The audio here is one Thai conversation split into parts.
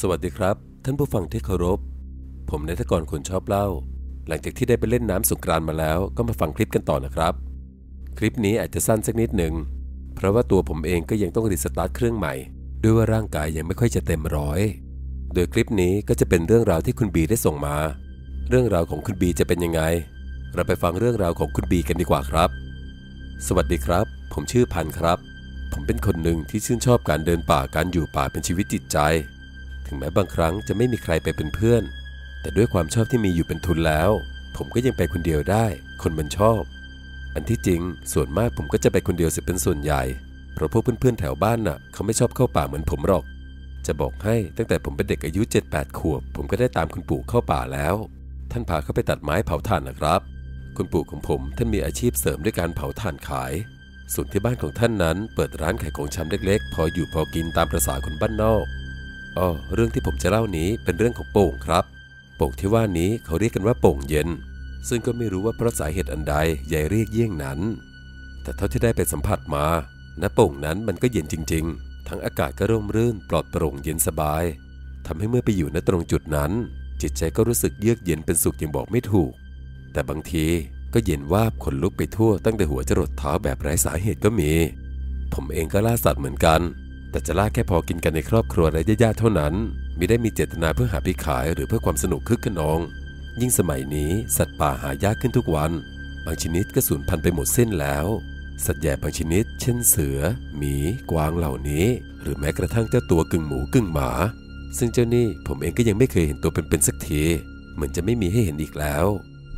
สวัสดีครับ ท่านผู้ฟังที่เคารพ ผมนายทกรคนชอบเล่า หลังจากที่ได้ไปเล่นน้ำสงกรานมาแล้วก็มาฟังคลิปกันต่อนะครับ คลิปนี้อาจจะสั้นสักนิดหนึ่งเพราะว่าตัวผมเองก็ยังต้องรีสตาร์ทเครื่องใหม่ ด้วยว่าร่างกายยังไม่ค่อยจะเต็มร้อย โดยคลิปนี้ก็จะเป็นเรื่องราวที่คุณบีได้ส่งมา เรื่องราวของคุณบีจะเป็นยังไง เราไปฟังเรื่องราวของคุณบีกันดีกว่าครับ สวัสดีครับ ผมชื่อพันครับ ผมเป็นคนหนึ่งที่ชื่นชอบการเดินป่าการอยู่ป่าเป็นชีวิตจิตใจ ถึงแม้บางครั้งจะไม่มีใครไปเป็นเพื่อน แต่ด้วยความชอบที่มีอยู่เป็นทุนแล้ว ผมก็ยังไปคนเดียวได้ คนมันชอบ อันที่จริงส่วนมากผมก็จะไปคนเดียวเสียเป็นส่วนใหญ่ เพราะพวกเพื่อนๆแถวบ้านน่ะ เขาไม่ชอบเข้าป่าเหมือนผมหรอก จะบอกให้ตั้งแต่ผมเป็นเด็กอายุ 7-8 ขวบ ผมก็ได้ตามคุณปู่เข้าป่าแล้ว ท่านพาเข้าไปตัดไม้เผาถ่านนะครับ คุณปู่ของผมท่านมีอาชีพเสริมด้วยการเผาถ่านขายส่วนที่บ้านของท่านนั้นเปิดร้านขายของชำเล็กๆ พออยู่พอกินตามประษาคนบ้านนอก อ๋อเรื่องที่ผมจะเล่านี้เป็นเรื่องของโป่งครับ โป่งที่ว่านี้เขาเรียกกันว่าโป่งเย็น ซึ่งก็ไม่รู้ว่าเพราะสาเหตุอันใดยายเรียกเยี่ยงนั้น แต่เท่าที่ได้ไปสัมผัสมาณโป่งนั้นมันก็เย็นจริง ๆ ทั้งอากาศก็ร่มรื่นปลอดโปร่งเย็นสบายทำให้เมื่อไปอยู่ณตรงจุดนั้น จิตใจก็รู้สึกเยือกเย็นเป็นสุขอย่างบอกไม่ถูก แต่บางทีก็เย็นวาบขนลุกไปทั่วตั้งแต่หัวจรดเท้าแบบไร้สาเหตุก็มี ผมเองก็ล่าสัตว์เหมือนกัน แต่จะล่าแค่พอกินกันในครอบครัวและญาติๆเท่านั้นมิได้มีเจตนาเพื่อหาพิขายหรือเพื่อความสนุกคึกขนอง ยิ่งสมัยนี้สัตว์ป่าหายากขึ้นทุกวัน บางชนิดก็สูญพันธุ์ไปหมดสิ้นแล้ว สัตว์ใหญ่บางชนิด เช่นเสือ หมี กวางเหล่านี้ หรือแม้กระทั่งเจ้าตัวกึ่งหมูกึ่งหมา ซึ่งเจ้านี่ผมเองก็ยังไม่เคยเห็นตัวเป็นๆสักที เหมือนจะไม่มีให้เห็นอีกแล้ว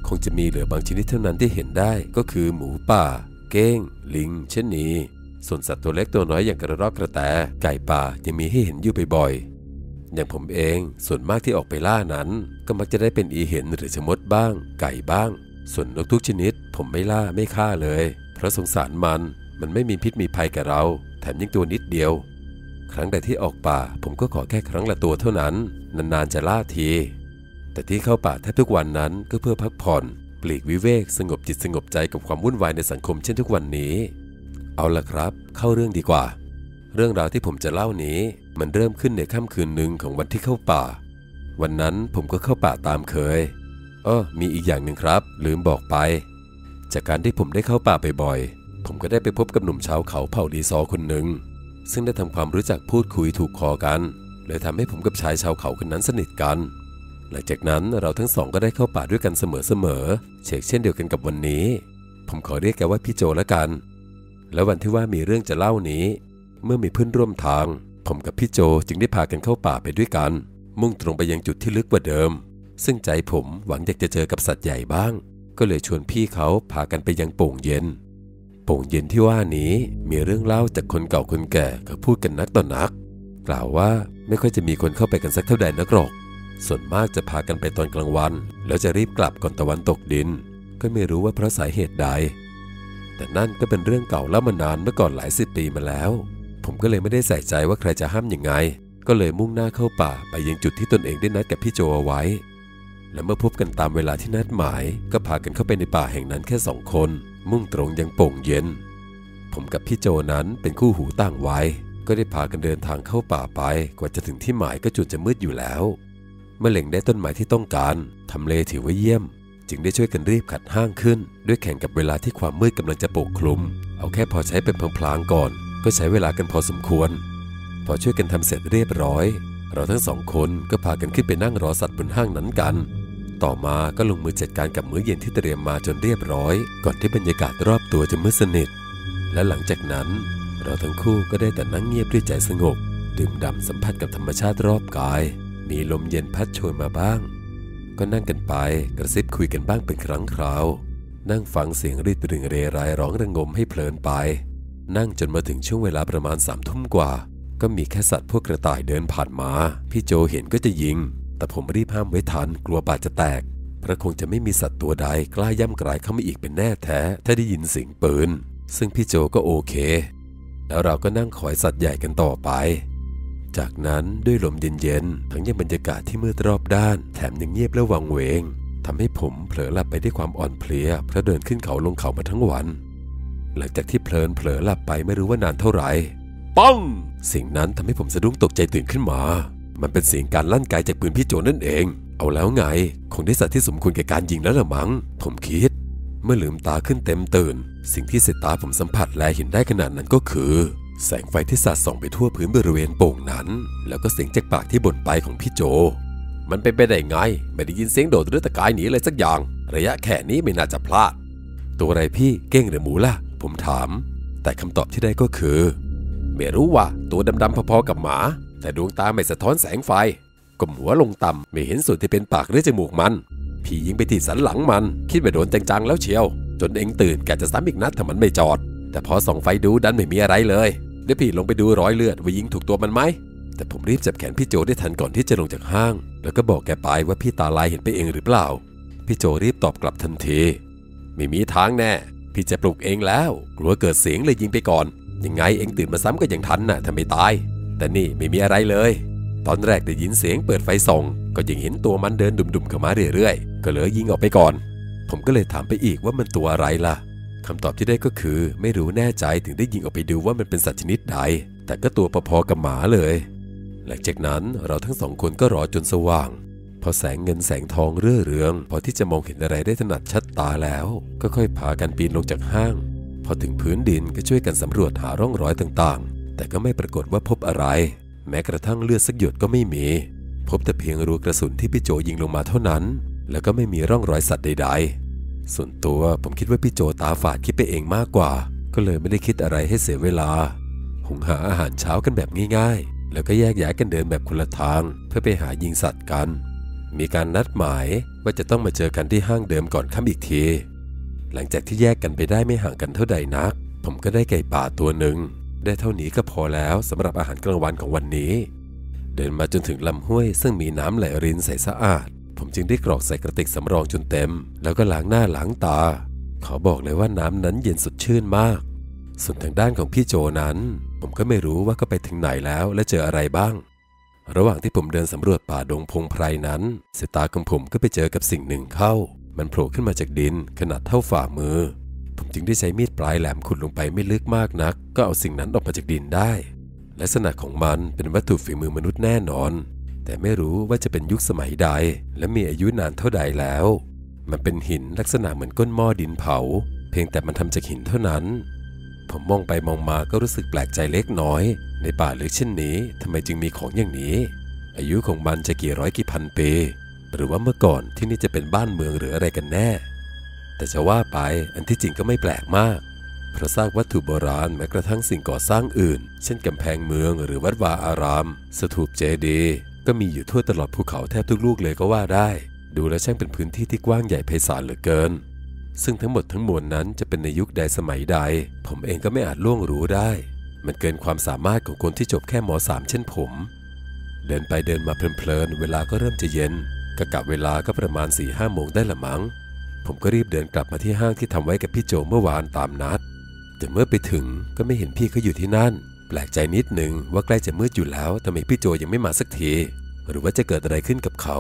คงจะมีเหลือบางชนิดเท่านั้นที่เห็นได้ก็คือหมูป่า เก้ง ลิงเช่นนี้ ส่วนสัตว์ตัวเล็กตัวน้อยอย่างกระรอกกระแต ไก่ป่ายังมีให้เห็นอยู่บ่อยๆ อย่างผมเองส่วนมากที่ออกไปล่านั้น ก็มักจะได้เป็นอีเห็นหรือชะมดบ้าง ไก่บ้าง ส่วนนกทุกชนิด ผมไม่ล่าไม่ฆ่าเลย เพราะสงสารมันมันไม่มีพิษมีภัยกับเรา แถมยังตัวนิดเดียว ครั้งใดที่ออกป่า ผมก็ขอแค่ครั้งละตัวเท่านั้น นานๆจะล่าที แต่ที่เข้าป่าแทบทุกวันนั้นก็เพื่อพักผ่อน ปลีกวิเวกสงบจิตสงบใจกับความวุ่นวายในสังคมเช่นทุกวันนี้ เอาละครับ เข้าเรื่องดีกว่า เรื่องราวที่ผมจะเล่านี้ มันเริ่มขึ้นในค่ำคืนหนึ่งของวันที่เข้าป่า วันนั้นผมก็เข้าป่าตามเคยอ้อมีอีกอย่างหนึ่งครับ ลืมบอกไป จากการที่ผมได้เข้าป่าบ่อยๆผมก็ได้ไปพบกับหนุ่มชาวเขาเผ่าดีซอคนหนึ่งซึ่งได้ทำความรู้จักพูดคุยถูกคอกันเลยทำให้ผมกับชายชาวเขาคนนั้นสนิทกัน หลังจากนั้นเราทั้งสองก็ได้เข้าป่าด้วยกันเสมอๆเชกเช่นเดียวกันกับวันนี้ ผมขอเรียกแกว่าพี่โจแล้วกัน แล้ววันที่ว่ามีเรื่องจะเล่านี้ เมื่อมีเพื่อนร่วมทาง ผมกับพี่โจจึงได้พากันเข้าป่าไปด้วยกัน มุ่งตรงไปยังจุดที่ลึกกว่าเดิม ซึ่งใจผมหวังอยากจะเจอกับสัตว์ใหญ่บ้าง ก็เลยชวนพี่เขาพากันไปยังโป่งเย็น โป่งเย็นที่ว่านี้มีเรื่องเล่าจากคนเก่าคนแก่ก็พูดกันนักต่อนัก กล่าวว่าไม่ค่อยจะมีคนเข้าไปกันสักเท่าใดนักหรอก ส่วนมากจะพากันไปตอนกลางวัน แล้วจะรีบกลับก่อนตะวันตกดิน ก็ไม่รู้ว่าเพราะสาเหตุใด แต่นั่นก็เป็นเรื่องเก่าแล้วมานานเมื่อก่อนหลายสิบปีมาแล้ว ผมก็เลยไม่ได้ใส่ใจว่าใครจะห้ามยังไง ก็เลยมุ่งหน้าเข้าป่าไปยังจุดที่ตนเองได้นัดกับพี่โจเอาไว้ และเมื่อพบกันตามเวลาที่นัดหมาย ก็พากันเข้าไปในป่าแห่งนั้นแค่สองคน มุ่งตรงยังโป่งเย็น ผมกับพี่โจนั้นเป็นคู่หูต่างวัยก็ได้พากันเดินทางเข้าป่าไป กว่าจะถึงที่หมายก็จุดจะมืดอยู่แล้ว เมื่อเล็งได้ต้นไม้ที่ต้องการทำเลถือว่าเยี่ยม จึงได้ช่วยกันรีบขัดห้างขึ้น ด้วยแข่งกับเวลาที่ความมืดกำลังจะปกคลุม เอาแค่พอใช้เป็นพลางๆก่อน ก็ใช้เวลากันพอสมควร พอช่วยกันทำเสร็จเรียบร้อย เราทั้งสองคนก็พากันขึ้นไปนั่งรอสัตว์บนห้างนั้นกัน ต่อมาก็ลงมือจัดการกับมื้อเย็นที่เตรียมมาจนเรียบร้อย ก่อนที่บรรยากาศรอบตัวจะมืดสนิท และหลังจากนั้น เราทั้งคู่ก็ได้แต่นั่งเงียบด้วยใจสงบ ดื่มด่ำสัมผัสกับธรรมชาติรอบกาย มีลมเย็นพัดโชยมาบ้าง ก็นั่งกันไปกระซิบคุยกันบ้างเป็นครั้งคราว นั่งฟังเสียงรีดรึงเรไรร้องระงมให้เพลินไป นั่งจนมาถึงช่วงเวลาประมาณสามทุ่มกว่า ก็มีแค่สัตว์พวกกระต่ายเดินผ่านมา พี่โจเห็นก็จะยิง แต่ผมรีบห้ามไว้ทันกลัวป่าจะแตกเพราะคงจะไม่มีสัตว์ตัวใดกล้าย่ำกลายเข้ามาอีกเป็นแน่แท้ ถ้าได้ยินเสียงปืน ซึ่งพี่โจก็โอเค แล้วเราก็นั่งคอยสัตว์ใหญ่กันต่อไป จากนั้นด้วยลมเย็นๆทั้งยังบรรยากาศที่มืดรอบด้าน แถมยังเงียบและวังเวงทำให้ผมเผลอหลับไปด้วยความอ่อนเพลียเพราะเดินขึ้นเขาลงเขามาทั้งวัน หลังจากที่เพลินเผลอหลับไปไม่รู้ว่านานเท่าไหร่ป้องสิ่งนั้นทำให้ผมสะดุ้งตกใจตื่นขึ้นมา มันเป็นเสียงการลั่นไกจากปืนพี่โจนั่นเอง เอาแล้วไง คงได้สัตว์ที่สมควรแก่การยิงแล้วละมัง้ง ผมคิด เมื่อลืมตาขึ้นเต็มตื่น สิ่งที่สายตาผมสัมผัสและเห็นได้ขนาดนั้นก็คือ แสงไฟที่สาดส่องไปทั่วพื้นบริเวณโป่งนั้น แล้วก็เสียงจากปากที่บ่นไปของพี่โจ มันเป็นไปได้ไง ไม่ได้ยินเสียงโดดหรือตะกายหนีอะไรสักอย่าง ระยะแค่นี้ไม่น่าจะพลาด ตัวอะไรพี่เก้งหรือหมูล่ะ ผมถาม แต่คำตอบที่ได้ก็คือไม่รู้ว่าตัวดำๆพอๆกับหมา แต่ดวงตาไม่สะท้อนแสงไฟก้มหัวลงต่ำไม่เห็นส่วนที่เป็นปากหรือจมูกมัน พี่ยิงไปที่สันหลังมัน คิดว่าโดนจังๆแล้วเชียว จนเองตื่นแกจะซ้ำอีกนัดถ้ามันไม่จอด แต่พอส่องไฟดูดันไม่มีอะไรเลย เดี๋ยวพี่ลงไปดูรอยเลือดว่ายิงถูกตัวมันไหม แต่ผมรีบจับแขนพี่โจได้ทันก่อนที่จะลงจากห้าง แล้วก็บอกแกไปว่าพี่ตาลายเห็นไปเองหรือเปล่า พี่โจรีบตอบกลับทันที ไม่มีทางแน่ พี่จะปลุกเองแล้ว กลัวเกิดเสียงเลยยิงไปก่อน ยังไงเองตื่นมาซ้ำก็ยังทันน่ะถ้าไม่ตาย แต่นี่ไม่มีอะไรเลย ตอนแรกได้ยินเสียงเปิดไฟส่อง ก็ยังเห็นตัวมันเดินดุมๆเข้ามาเรื่อยๆ ก็เลยยิงออกไปก่อน ผมก็เลยถามไปอีกว่ามันตัวอะไรล่ะ คำตอบที่ได้ก็คือไม่รู้แน่ใจถึงได้ยิงออกไปดูว่ามันเป็นสัตว์ชนิดใด แต่ก็ตัวพอๆกับหมาเลย หลังจากนั้นเราทั้งสองคนก็รอจนสว่าง พอแสงเงินแสงทองเรื่อเรือง พอที่จะมองเห็นอะไรได้ถนัดชัดตาแล้ว ก็ค่อยพากันปีนลงจากห้าง พอถึงพื้นดินก็ช่วยกันสำรวจหาร่องรอยต่างๆ แต่ก็ไม่ปรากฏว่าพบอะไร แม้กระทั่งเลือดสักหยดก็ไม่มี พบแต่เพียงรูกระสุนที่พี่โจยิงลงมาเท่านั้น แล้วก็ไม่มีร่องรอยสัตว์ใดๆ ส่วนตัวผมคิดว่าพี่โจตาฝาดคิดไปเองมากกว่า ก็เลยไม่ได้คิดอะไรให้เสียเวลา หุงหาอาหารเช้ากันแบบง่ายๆ แล้วก็แยกย้ายกันเดินแบบคนละทาง เพื่อไปหายิงสัตว์กัน มีการนัดหมายว่าจะต้องมาเจอกันที่ห้างเดิมก่อนค่ำอีกที หลังจากที่แยกกันไปได้ไม่ห่างกันเท่าใดนัก ผมก็ได้ไก่ป่าตัวหนึ่ง ได้เท่านี้ก็พอแล้วสำหรับอาหารกลางวันของวันนี้ เดินมาจนถึงลำห้วยซึ่งมีน้ำไหลรินใสสะอาด ผมจึงได้กรอกใส่กระติกสำรองจนเต็ม แล้วก็ล้างหน้าล้างตา ขอบอกเลยว่าน้ำนั้นเย็นสดชื่นมาก ส่วนทางด้านของพี่โจนั้น ผมก็ไม่รู้ว่าก็ไปถึงไหนแล้วและเจออะไรบ้าง ระหว่างที่ผมเดินสำรวจป่าดงพงไพรนั้นสายตาของผมก็ไปเจอกับสิ่งหนึ่งเข้า มันโผล่ขึ้นมาจากดินขนาดเท่าฝ่ามือ ผมจึงได้ใช้มีดปลายแหลมขุดลงไปไม่ลึกมากนัก ก็เอาสิ่งนั้นออกมาจากดินได้ลักษณะของมันเป็นวัตถุฝีมือมนุษย์แน่นอน แต่ไม่รู้ว่าจะเป็นยุคสมัยใด และมีอายุนานเท่าใดแล้ว มันเป็นหินลักษณะเหมือนก้นหม้อดินเผา เพียงแต่มันทำจากหินเท่านั้น ผมมองไปมองมาก็รู้สึกแปลกใจเล็กน้อย ในป่าลึกเช่นนี้ทำไมจึงมีของอย่างนี้ อายุของมันจะกี่ร้อยกี่พันปีหรือว่าเมื่อก่อนที่นี่จะเป็นบ้านเมืองหรืออะไรกันแน่ แต่จะว่าไปอันที่จริงก็ไม่แปลกมาก เพราะซากวัตถุโบราณแม้กระทั่งสิ่งก่อสร้างอื่น เช่นกำแพงเมืองหรือวัดวาอาราม สถูปเจดีย์ก็มีอยู่ทั่วตลอดภูเขาแทบทุกลูกเลยก็ว่าได้ ดูแล้วช่างเป็นพื้นที่ที่กว้างใหญ่ไพศาลเหลือเกิน ซึ่งทั้งหมดทั้งมวลนั้นจะเป็นในยุคใดสมัยใด ผมเองก็ไม่อาจล่วงรู้ได้ มันเกินความสามารถของคนที่จบแค่มสามเช่นผม เดินไปเดินมาเพลินๆเวลาก็เริ่มจะเย็นกะกะเวลาก็ประมาณ4ี่ห้าโมงได้ละมัง้งผมก็รีบเดินกลับมาที่ห้างที่ทำไว้กับพี่โจเมื่อวานตามนัด แต่เมื่อไปถึงก็ไม่เห็นพี่เขาอยู่ที่นั่น แปลกใจนิดหนึ่งว่าใกล้จะมืดอยู่แล้วทำไมพี่โจยังไม่มาสักที หรือว่าจะเกิดอะไรขึ้นกับเขา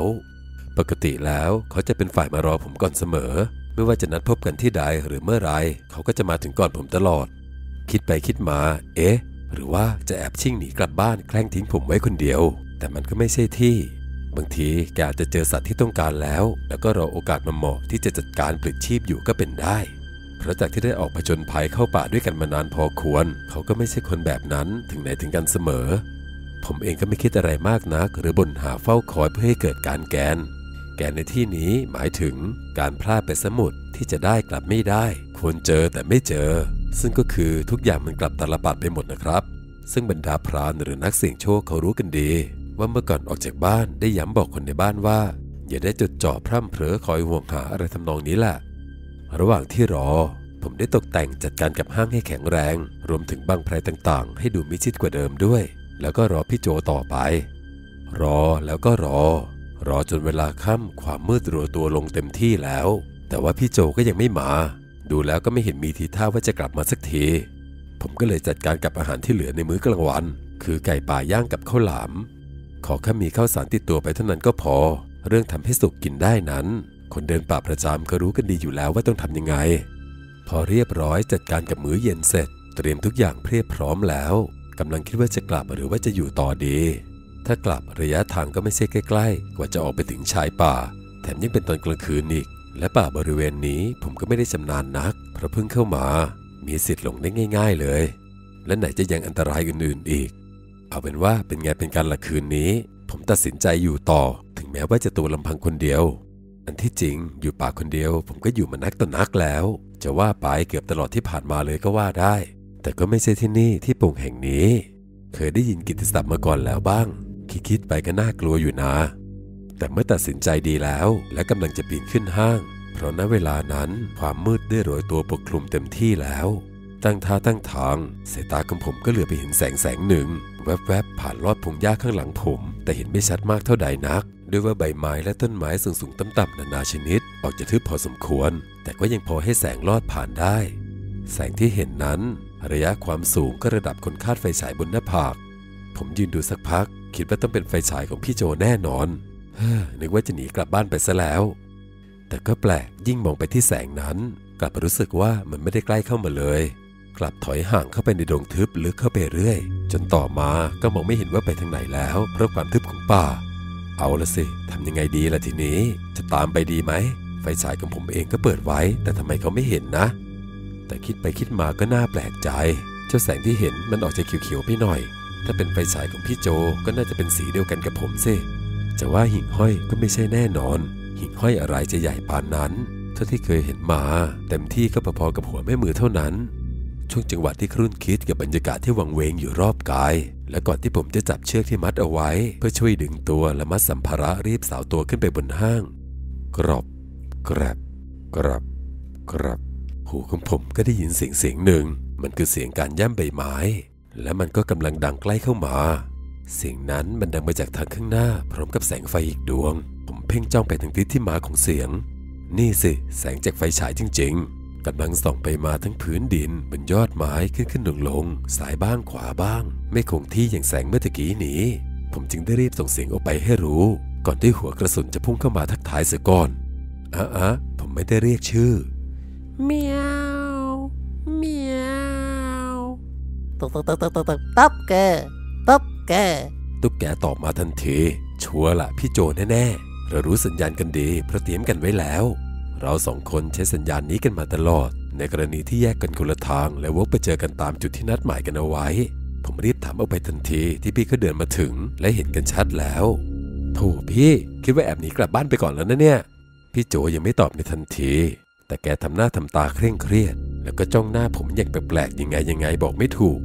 ปกติแล้วเขาจะเป็นฝ่ายมารอผมก่อนเสมอ ไม่ว่าจะนัดพบกันที่ใดหรือเมื่อไรเขาก็จะมาถึงก่อนผมตลอด คิดไปคิดมา เอ๊ะ หรือว่าจะแอบชิ่งหนีกลับบ้านแกล้งทิ้งผมไว้คนเดียว แต่มันก็ไม่ใช่ที่ บางทีแกอาจจะเจอสัตว์ที่ต้องการแล้ว แล้วก็รอโอกาสมาเหมาะที่จะจัดการปลิดชีพอยู่ก็เป็นได้ เพราะจากที่ได้ออกผจญภัยเข้าป่าด้วยกันมานานพอควร เขาก็ไม่ใช่คนแบบนั้นถึงไหนถึงกันเสมอ ผมเองก็ไม่คิดอะไรมากนัก หรือบ่นหาเฝ้าคอยเพื่อให้เกิดการแกน แกนในที่นี้หมายถึงการพลาดไปสมุดที่จะได้กลับไม่ได้ ควรเจอแต่ไม่เจอ ซึ่งก็คือทุกอย่างมันกลับตาลปัดไปหมดนะครับ ซึ่งบรรดาพรานหรือนักเสี่ยงโชคเขารู้กันดี ว่าเมื่อก่อนออกจากบ้านได้ย้ำบอกคนในบ้านว่า อย่าได้จดจ่อพร่ำเผลอคอยห่วงหาอะไรทำนองนี้แหละ ระหว่างที่รอ ผมได้ตกแต่งจัดการกับห้างให้แข็งแรง รวมถึงบังไพรต่างๆ ให้ดูมิชิดกว่าเดิมด้วย แล้วก็รอพี่โจต่อไป รอแล้วก็รอ รอจนเวลาค่ำความมืดรัวตัวลงเต็มที่แล้ว แต่ว่าพี่โจก็ยังไม่มา ดูแล้วก็ไม่เห็นมีทีท่าว่าจะกลับมาสักที ผมก็เลยจัดการกับอาหารที่เหลือในมื้อกลางวัน คือไก่ป่าย่างกับข้าวหลาม ขอแค่มีข้าวสารติดตัวไปเท่านั้นก็พอ เรื่องทำให้สุกกินได้นั้น คนเดินป่าประจำก็รู้กันดีอยู่แล้วว่าต้องทำยังไง พอเรียบร้อยจัดการกับมื้อเย็นเสร็จ เตรียมทุกอย่างเพียบพร้อมแล้วกำลังคิดว่าจะกลับหรือว่าจะอยู่ต่อดี ถ้ากลับระยะทางก็ไม่ใช่ใกล้ ๆ กว่าจะออกไปถึงชายป่า แถมยังเป็นตอนกลางคืนอีก และป่าบริเวณนี้ผมก็ไม่ได้ชำนาญนัก เพราะเพิ่งเข้ามา มีสิทธิ์หลงได้ง่าย ๆ เลย และไหนจะยังอันตรายอื่นๆอีก เอาเป็นว่าเป็นไงเป็นการละคืนนี้ ผมตัดสินใจอยู่ต่อ ถึงแม้ว่าจะตัวลำพังคนเดียว อันที่จริงอยู่ป่าคนเดียว ผมก็อยู่มานักต่อนักแล้ว จะว่าไปเกือบตลอดที่ผ่านมาเลยก็ว่าได้ แต่ก็ไม่ใช่ที่นี่ที่โป่งแห่งนี้ เคยได้ยินกิตติศัพท์มาก่อนแล้วบ้าง คิดๆไปก็น่ากลัวอยู่นะ แต่เมื่อตัดสินใจดีแล้ว และกำลังจะปีนขึ้นห้าง เพราะณเวลานั้นความมืดได้โรยตัวปกคลุมเต็มที่แล้วตั้งท่าตั้งทางสายตาของผมก็เหลือไปเห็นแสงแสงหนึ่ง แวบๆ ผ่านลอดพงหญ้าข้างหลังผม แต่เห็นไม่ชัดมากเท่าใดนัก ด้วยว่าใบไม้และต้นไม้สูงๆต่ำๆนานาชนิด ออกจะทึบพอสมควร แต่ก็ยังพอให้แสงลอดผ่านได้ แสงที่เห็นนั้น ระยะความสูงก็ระดับคนคาดไฟฉายบนหน้าผาก ผมยืนดูสักพัก คิดว่าต้องเป็นไฟฉายของพี่โจแน่นอนเฮ้อนึกว่าจะหนีกลับบ้านไปซะแล้ว แต่ก็แปลกยิ่งมองไปที่แสงนั้น กลับรู้สึกว่ามันไม่ได้ใกล้เข้ามาเลย กลับถอยห่างเข้าไปในดงทึบลึกเข้าไปเรื่อย จนต่อมาก็มองไม่เห็นว่าไปทางไหนแล้ว เพราะความทึบของป่า เอาละสิทำยังไงดีล่ะทีนี้ จะตามไปดีไหม ไฟฉายของผมเองก็เปิดไว้ แต่ทำไมเขาไม่เห็นนะ แต่คิดไปคิดมาก็น่าแปลกใจ เจ้าแสงที่เห็นมันออกจะเขียวๆไปหน่อย ถ้าเป็นไฟฉายของพี่โจก็น่าจะเป็นสีเดียวกันกับผมสิจะว่าหิ่งห้อยก็ไม่ใช่แน่นอน หิ่งห้อยอะไรจะใหญ่ปานนั้นเท่าที่เคยเห็นมาเต็มที่ก็พอๆกับหัวแม่มือเท่านั้น ช่วงจังหวะที่ครุ่นคิดกับบรรยากาศที่วังเวงอยู่รอบกาย และก่อนที่ผมจะจับเชือกที่มัดเอาไว้ เพื่อช่วยดึงตัวและมัดสัมภาระรีบสาวตัวขึ้นไปบนห้าง กรอบ กรับ กรับ กรับ หูของผมก็ได้ยินเสียงเสียงหนึ่ง มันคือเสียงการย่ำใบไม้ และมันก็กำลังดังใกล้เข้ามา เสียงนั้นมันดังมาจากทางข้างหน้า พร้อมกับแสงไฟอีกดวง ผมเพ่งจ้องไปทางทิศที่มาของเสียง นี่สิ แสงจากไฟฉายจริง ๆ กำลังส่องไปมาทั้งพื้นดินบนยอดไม้ขึ้นขึ้นลงลงสายบ้างขวาบ้าง ไม่คงที่อย่างแสงเมื่อตะกี้นี้ ผมจึงได้รีบส่งเสียงออกไปให้รู้ ก่อนที่หัวกระสุนจะพุ่งเข้ามาทักทายเสียก่อนอะอะผมไม่ได้เรียกชื่อเมียวเมียวตบตบตบตบตบตบตบแกตบแกตุ๊กแกตอบมาทันที ชัวร์ละพี่โจแน่ๆเรารู้สัญญาณกันดีเพราะเตรียมกันไว้แล้ว เราสองคนใช้สัญญาณนี้กันมาตลอด ในกรณีที่แยกกันคนละทาง และวกไปเจอกันตามจุดที่นัดหมายกันเอาไว้ ผมรีบถามเอาไปทันทีที่พี่เขาเดินมาถึง และเห็นกันชัดแล้วโธ่พี่คิดว่าแอบหนีกลับบ้านไปก่อนแล้วนะเนี่ย พี่โจยังไม่ตอบในทันที แต่แกทำหน้าทำตาเคร่งเครียด แล้วก็จ้องหน้าผมอย่างแปลกๆยังไงยังไงบอกไม่ถูก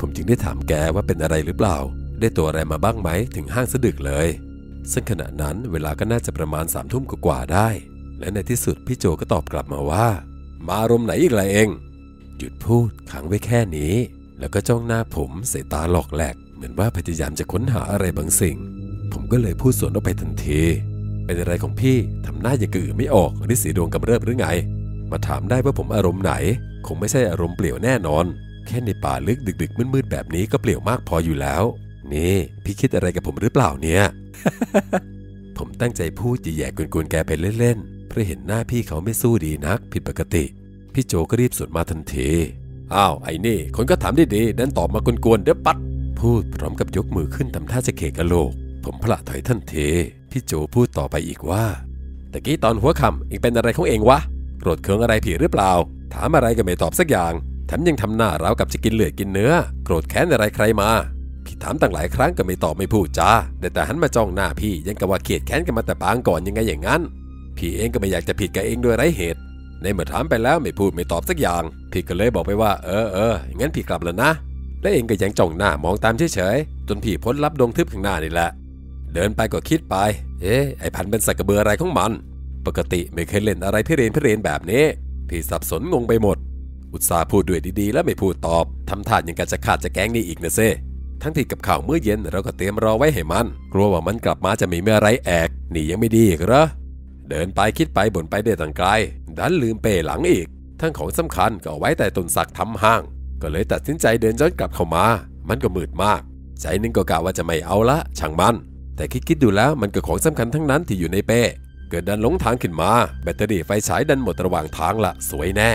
ผมจึงได้ถามแกว่าเป็นอะไรหรือเปล่า ได้ตัวอะไรมาบ้างไหมถึงห้างสะดึกเลย ซึ่งขณะนั้นเวลาก็น่าจะประมาณสามทุ่มกว่าได้ และในที่สุดพี่โจก็ตอบกลับมาว่า มาอารมณ์ไหนอีกล่ะเอง หยุดพูดขังไว้แค่นี้ แล้วก็จ้องหน้าผมใส่ตาหลอกแหลก เหมือนว่าพยายามจะค้นหาอะไรบางสิ่ง ผมก็เลยพูดสวนออกไปทันที เป็นอะไรของพี่ทำหน้าอย่างกือไม่ออกหรือสีดวงกำเริบหรือไง มาถามได้ว่าผมอารมณ์ไหน คงไม่ใช่อารมณ์เปลี่ยวแน่นอน แค่ในป่าลึกดึก ๆมืดๆแบบนี้ก็เปลี่ยวมากพออยู่แล้ว นี่ พี่คิดอะไรกับผมหรือเปล่าเนี่ยผมตั้งใจพูดแย่กวนๆแกไปเล่นๆ เพราะเห็นหน้าพี่เขาไม่สู้ดีนักผิดปกติ พี่โจก็รีบสวนมาทันที อ้าวไอ้นี่ คนก็ถามดีๆดันตอบมากวนๆเดี๋ยวปัด พูดพร้อมกับยกมือขึ้นทำท่าจะเขกกะโหลก ผมพละถอยทันทีพี่โจพูดต่อไปอีกว่าตะกี้ตอนหัวคำเองเป็นอะไรของเองวะโกรธเคืองอะไรผีหรือเปล่า ถามอะไรก็ไม่ตอบสักอย่างแถมยังทำหน้าราวกับจะกินเลือดกินเนื้อ โกรธแค้นอะไรใครมาพี่ถามตั้งหลายครั้งก็ไม่ตอบไม่พูดจ้าแต่แต่หันมาจ้องหน้าพี่ยังกับว่าเกลียดแค้นกันมาแต่ปางก่อนยังไงอย่างนั้น พี่เองก็ไม่อยากจะผิดกับเองด้วยไรเหตุ ในเมื่อถามไปแล้วไม่พูดไม่ตอบสักอย่าง พี่ก็เลยบอกไปว่า เออเอองั้นพี่กลับแล้วนะ และเองก็ยังจ้องหน้ามองตามเฉยๆจนพี่พ้นรับดงทึบข้างหน้านี่แหละ เดินไปก็คิดไป เอ๊ะไอพันเป็นสักกระเบืออะไรของมัน ปกติไม่เคยเล่นอะไรพิเรนพิเรนแบบนี้ พี่สับสนงงไปหมด อุตส่าห์พูดด้วยดีๆ แล้วไม่พูดตอบทำท่าอย่างกันจะขาดจะแกล้งนี่อีกนะเซ่ทั้งที่กับข่าวมื้อเย็นเราก็เตรียมรอไว้ให้มัน กลัวว่ามันกลับมาจะไม่มีอไรแอกนี่ยังไม่ดีอีกเหรอ เดินไปคิดไปบ่นไปได้ต่างไกล ดันลืมเป้หลังอีก ทั้งของสำคัญก็เอาไว้แต่ต้นสักทำห้าง ก็เลยตัดสินใจเดินย้อนกลับเข้ามา มันก็มืดมาก ใจนึงก็กะว่าจะไม่เอาละช่างมัน แต่คิดคิดๆดูแล้วมันก็ของสำคัญทั้งนั้นที่อยู่ในเป้ เกิดดันหลงทางขึ้นมา แบตเตอรี่ไฟฉายดันหมดระหว่างทางละสวยแน่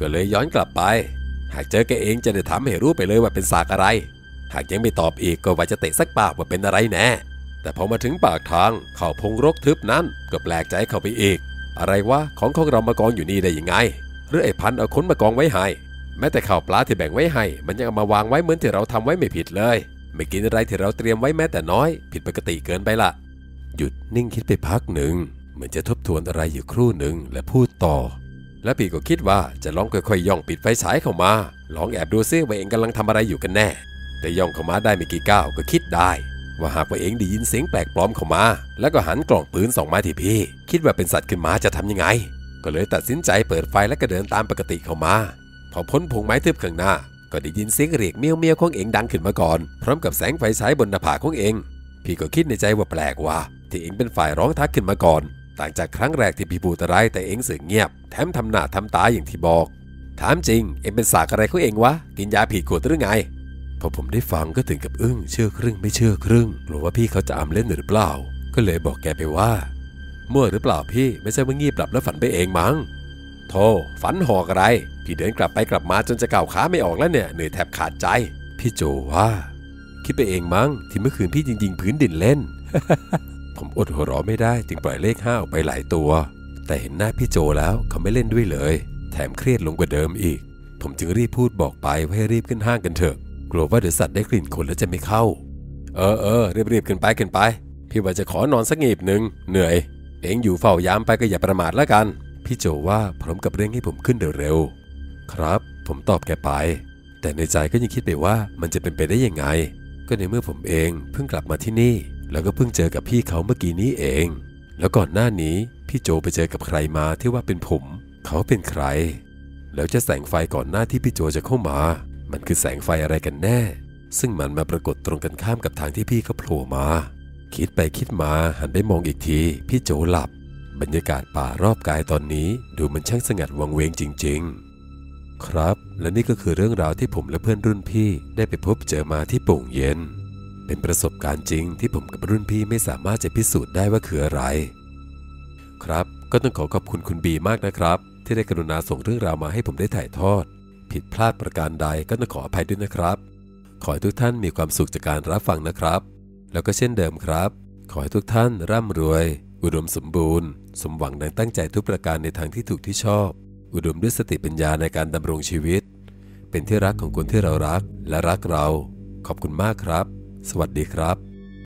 ก็เลยย้อนกลับไป หากเจอแกเองจะได้ถามให้รู้ไปเลยว่าเป็นสากอะไร หากยังไม่ตอบอีกก็ว่าจะเตะสักปากว่าเป็นอะไรแน่ แต่พอมาถึงปากทางเข้าพงรกทึบนั้นก็แปลกใจเข้าไปอีก อะไรวะของของเรามากองอยู่นี่ได้ยังไง หรือไอ้พันเอาค้นมากองไว้ให้แม้แต่ข้าวปลาที่แบ่งไว้ให้ มันยังเอามาวางไว้เหมือนที่เราทำไว้ไม่ผิดเลย ไม่กินอะไรที่เราเตรียมไว้แม้แต่น้อย ผิดปกติเกินไปละหยุดนิ่งคิดไปพักหนึ่งเหมือนจะทบทวนอะไรอยู่ครู่หนึ่งและพูดต่อ และพี่ก็คิดว่าจะลองค่อยๆย่องปิดไฟฉายเข้ามา ลองแอบดูซิว่าเองกำลังทำอะไรอยู่กันแน่ แต่ย่องเข้ามาได้ไม่กี่ก้าวก็คิดได้ ว่าหากว่าเองได้ยินเสียงแปลกปลอมเข้ามา แล้วก็หันกล่องปืนส่องมาที่พี่ คิดว่าเป็นสัตว์ขึ้นมาจะทำยังไง ก็เลยตัดสินใจเปิดไฟแล้วก็เดินตามปกติเข้ามา พอพ้นพงไม้ทึบข้างหน้า ก็ได้ยินเสียงเรียกเมียวเมียวของเองดังขึ้นมาก่อน พร้อมกับแสงไฟฉายบนหน้าผากของเอง พี่ก็คิดในใจว่าแปลกว่า ที่เองเป็นฝ่ายร้องทักขึ้นมาก่อน ต่างจากครั้งแรกที่พี่พูดอะไรแต่เองเสือเงียบ แถมทำหน้าทำตาอย่างที่บอก ถามจริง เองเป็นสากอะไรของเองวะ กินยาผิดกฎหรือไง พอผมได้ฟังก็ถึงกับอึ้งเชื่อครึ่งไม่เชื่อครึ่งกลัวว่าพี่เขาจะอำเล่นหรือเปล่า ก็เลยบอกแกไปว่ามั่วหรือเปล่าพี่ไม่ใช่ว่างีบหลับแล้วฝันไปเองมั้งโธ่ฝันหอกอะไร พี่เดินกลับไปกลับมาจนจะเก่าขาไม่ออกแล้วเนี่ยเหนื่อยแทบขาดใจ พี่โจว่า คิดไปเองมั้งที่เมื่อคืนพี่จริงๆพื้นดินเล่น ผมอดหัวเราะไม่ได้จึงปล่อยเลขห้าออกไปหลายตัว แต่เห็นหน้าพี่โจแล้วเขาไม่เล่นด้วยเลย แถมเครียดลงกว่าเดิมอีก ผมจึงรีบพูดบอกไปว่าให้รีบขึ้นห้างกันเถอะ กลัวว่าเดี๋ยวสัตว์ได้กลิ่นคนแล้วจะไม่เข้า เออเออรีบรีบๆขึ้นไปขึ้นไป พี่ว่าจะขอนอนสักงีบหนึ่งเหนื่อย เองอยู่เฝ้ายามไปก็อย่าประมาทแล้วกัน พี่โจว่าพร้อมกับเร่งให้ผมขึ้นเร็วๆครับ ผมตอบแกไป แต่ในใจก็ยังคิดไปว่ามันจะเป็นไปได้ยังไง ก็ในเมื่อผมเองเพิ่งกลับมาที่นี่ แล้วก็เพิ่งเจอกับพี่เขาเมื่อกี้นี้เอง แล้วก่อนหน้านี้พี่โจไปเจอกับใครมาที่ว่าเป็นผม เขาเป็นใคร แล้วจะแสงไฟก่อนหน้าที่พี่โจจะเข้ามา มันคือแสงไฟอะไรกันแน่ ซึ่งมันมาปรากฏตรงกันข้ามกับทางที่พี่เขาโผล่มา คิดไปคิดมาหันไปมองอีกที พี่โจหลับ บรรยากาศป่ารอบกายตอนนี้ดูมันช่างสงัดวังเวงจริง ๆ ครับ และนี่ก็คือเรื่องราวที่ผมและเพื่อนรุ่นพี่ได้ไปพบเจอมาที่โป่งเย็น เป็นประสบการณ์จริงที่ผมกับรุ่นพี่ไม่สามารถจะพิสูจน์ได้ว่าคืออะไร ครับก็ต้องขอขอบคุณคุณบีมากนะครับ ที่ได้กรุณาส่งเรื่องราวมาให้ผมได้ถ่ายทอด ผิดพลาดประการใดก็ต้องขออภัยด้วยนะครับ ขอให้ทุกท่านมีความสุขจากการรับฟังนะครับ แล้วก็เช่นเดิมครับ ขอให้ทุกท่านร่ำรวย อุดมสมบูรณ์ สมหวังดังตั้งใจทุกประการในทางที่ถูกที่ชอบ อุดมด้วยสติปัญญาในการดำรงชีวิต เป็นที่รักของคนที่เรารักและรักเรา ขอบคุณมากครับ สวัสดีครับ